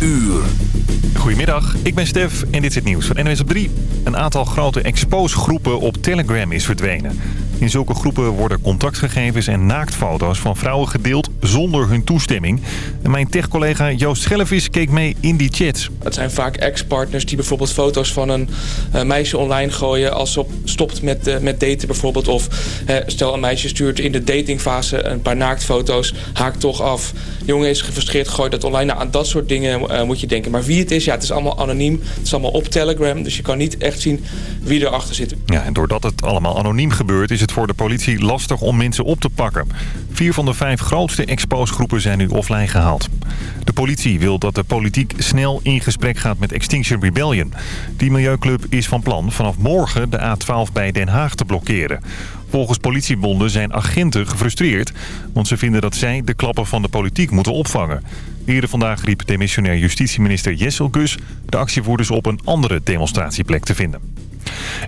uur. Goedemiddag, ik ben Stef en dit is het nieuws van NWS op 3. Een aantal grote expose-groepen op Telegram is verdwenen. In zulke groepen worden contactgegevens en naaktfoto's van vrouwen gedeeld zonder hun toestemming. En mijn tech-collega Joost Schellevis keek mee in die chats. Het zijn vaak ex-partners die bijvoorbeeld foto's van een uh, meisje online gooien... als ze op, stopt met, uh, met daten bijvoorbeeld. Of uh, stel een meisje stuurt in de datingfase een paar naaktfoto's, haakt toch af. jongen is gefrustreerd, gooit dat online. Nou, aan dat soort dingen moet je denken. Maar wie het is, ja, het is allemaal anoniem. Het is allemaal op Telegram, dus je kan niet echt zien wie erachter zit. Ja, en doordat het allemaal anoniem gebeurt... is het voor de politie lastig om mensen op te pakken. Vier van de vijf grootste exposgroepen zijn nu offline gehaald. De politie wil dat de politiek snel in gesprek gaat met Extinction Rebellion. Die milieuclub is van plan vanaf morgen de A12 bij Den Haag te blokkeren. Volgens politiebonden zijn agenten gefrustreerd... want ze vinden dat zij de klappen van de politiek moeten opvangen. Eerder vandaag riep demissionair justitieminister Jessel Gus... de actievoerders op een andere demonstratieplek te vinden.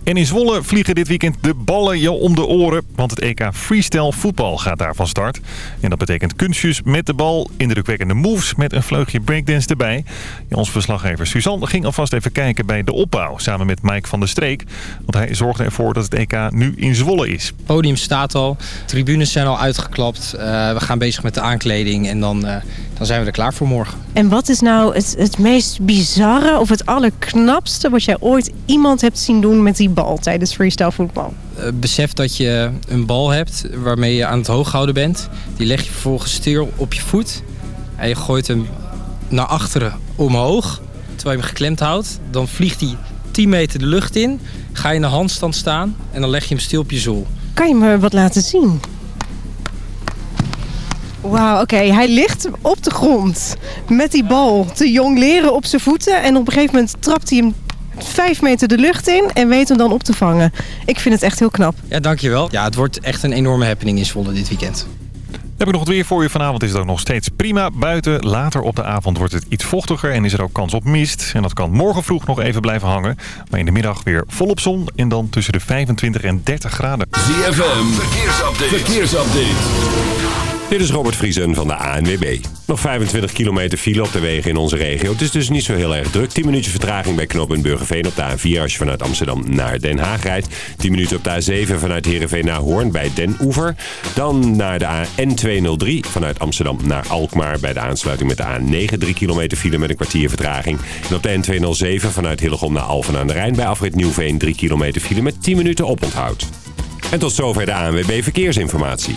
En in Zwolle vliegen dit weekend de ballen je om de oren. Want het EK Freestyle voetbal gaat daar van start. En dat betekent kunstjes met de bal, indrukwekkende moves met een vleugje breakdance erbij. Ons verslaggever Suzanne ging alvast even kijken bij de opbouw samen met Mike van der Streek. Want hij zorgde ervoor dat het EK nu in Zwolle is. Het podium staat al, tribunes zijn al uitgeklapt. Uh, we gaan bezig met de aankleding en dan, uh, dan zijn we er klaar voor morgen. En wat is nou het, het meest bizarre of het allerknapste wat jij ooit iemand hebt zien doen met die bal tijdens freestyle voetbal? Uh, besef dat je een bal hebt waarmee je aan het hooghouden bent. Die leg je vervolgens stil op je voet. En je gooit hem naar achteren omhoog. Terwijl je hem geklemd houdt. Dan vliegt hij 10 meter de lucht in. Ga je in de handstand staan. En dan leg je hem stil op je zool. Kan je me wat laten zien? Wauw, oké. Okay. Hij ligt op de grond met die bal te jong leren op zijn voeten. En op een gegeven moment trapt hij hem vijf meter de lucht in en weet hem dan op te vangen. Ik vind het echt heel knap. Ja, dankjewel. Ja, het wordt echt een enorme happening in Zwolle dit weekend. Heb ik nog het weer voor je. Vanavond is het ook nog steeds prima buiten. Later op de avond wordt het iets vochtiger en is er ook kans op mist. En dat kan morgen vroeg nog even blijven hangen. Maar in de middag weer volop zon en dan tussen de 25 en 30 graden. ZFM, verkeersupdate. verkeersupdate. Dit is Robert Vriesen van de ANWB. Nog 25 kilometer file op de wegen in onze regio. Het is dus niet zo heel erg druk. 10 minuten vertraging bij knooppunt op de A4 als je vanuit Amsterdam naar Den Haag rijdt. 10 minuten op de A7 vanuit Heerenveen naar Hoorn bij Den Oever. Dan naar de N203 vanuit Amsterdam naar Alkmaar bij de aansluiting met de A9. 3 kilometer file met een kwartier vertraging. En op de N207 vanuit Hillegom naar Alphen aan de Rijn bij afrit Nieuwveen 3 kilometer file met 10 minuten oponthoud. En tot zover de ANWB Verkeersinformatie.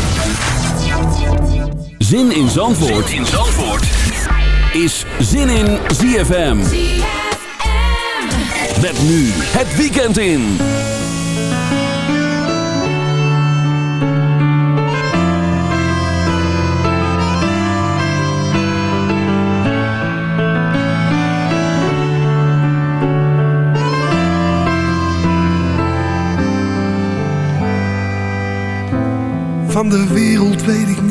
Zin in Zandvoort, zin in Zandvoort. is Zin in ZFM. Met nu het weekend in. Van de wereld weet ik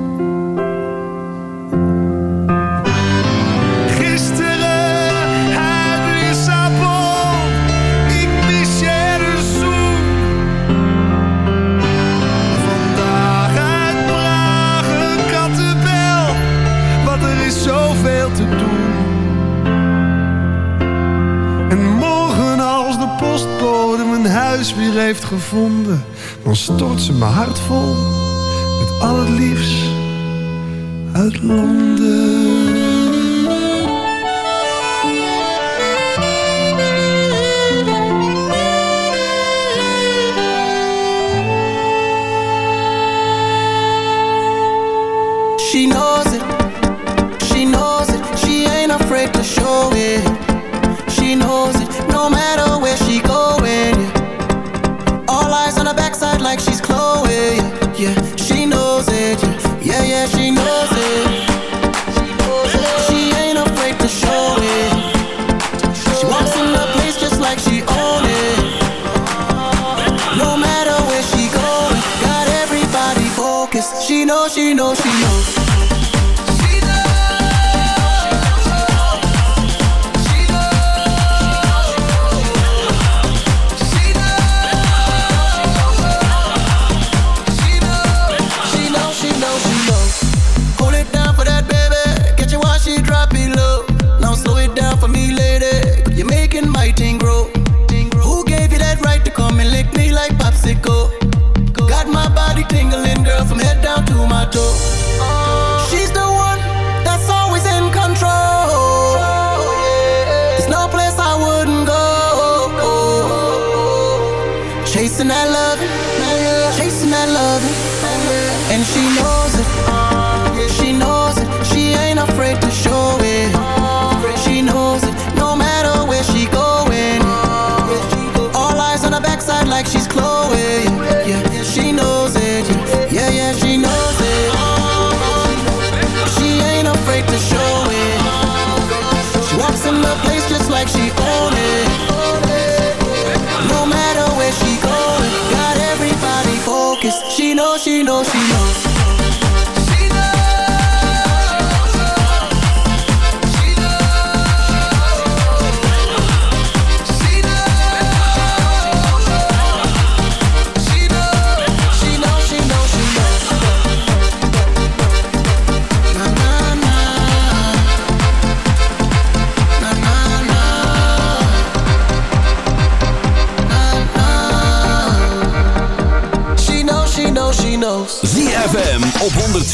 Heeft gevonden, dan stort ze mijn hart vol met al het liefst uit Londen. She knows it, she knows it, she ain't afraid to show it.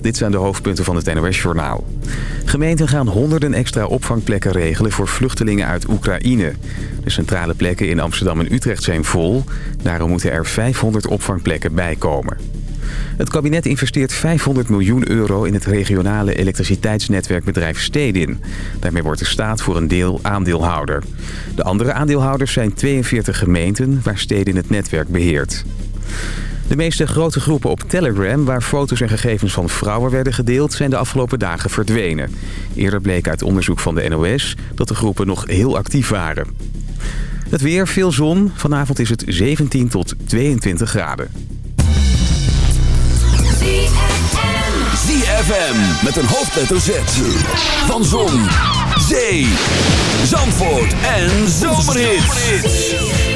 Dit zijn de hoofdpunten van het NOS-journaal. Gemeenten gaan honderden extra opvangplekken regelen voor vluchtelingen uit Oekraïne. De centrale plekken in Amsterdam en Utrecht zijn vol. Daarom moeten er 500 opvangplekken bijkomen. Het kabinet investeert 500 miljoen euro in het regionale elektriciteitsnetwerkbedrijf Stedin. Daarmee wordt de staat voor een deel aandeelhouder. De andere aandeelhouders zijn 42 gemeenten waar Stedin het netwerk beheert. De meeste grote groepen op Telegram, waar foto's en gegevens van vrouwen werden gedeeld, zijn de afgelopen dagen verdwenen. Eerder bleek uit onderzoek van de NOS dat de groepen nog heel actief waren. Het weer, veel zon. Vanavond is het 17 tot 22 graden. ZFM met een hoofdletter Z. Van zon, zee, Zandvoort en Zomerhits.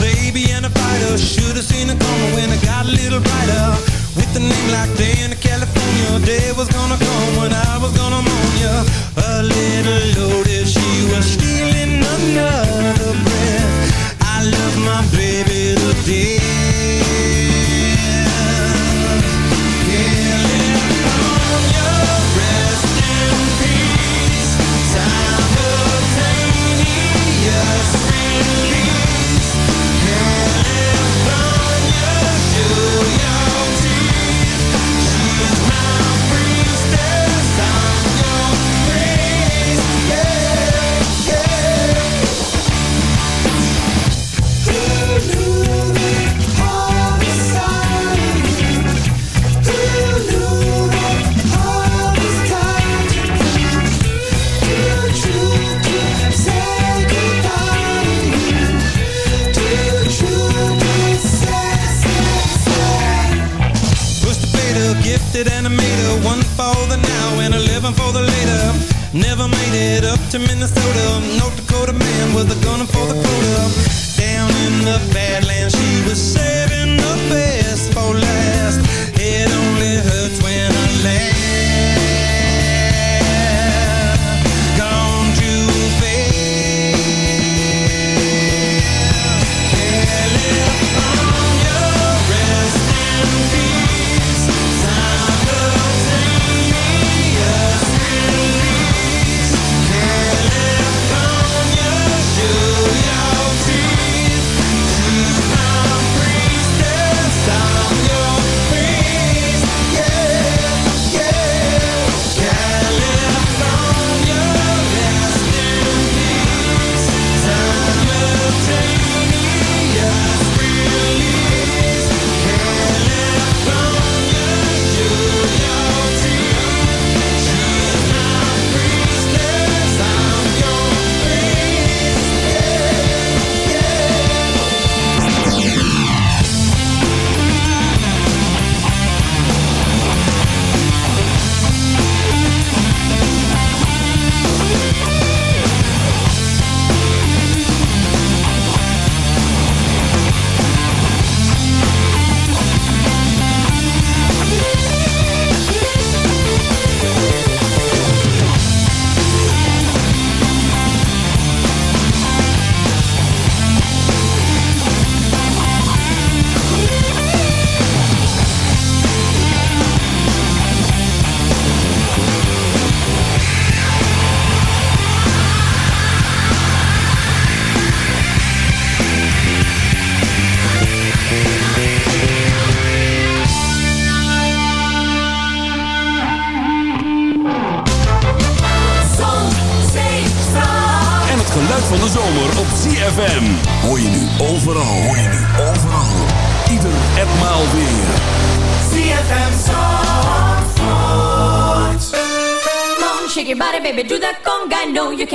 Baby, and a fighter. Should've seen it coming when it got a little brighter. With a name like Day in California, day was gonna come when I was gonna mourn ya. A little loaded, she was stealing another breath. I love my baby to death. Gifted animator, one for the now and eleven for the later. Never made it up to Minnesota. North Dakota man was a gunner for the quota. Down in the Badlands, she was saving the best for last.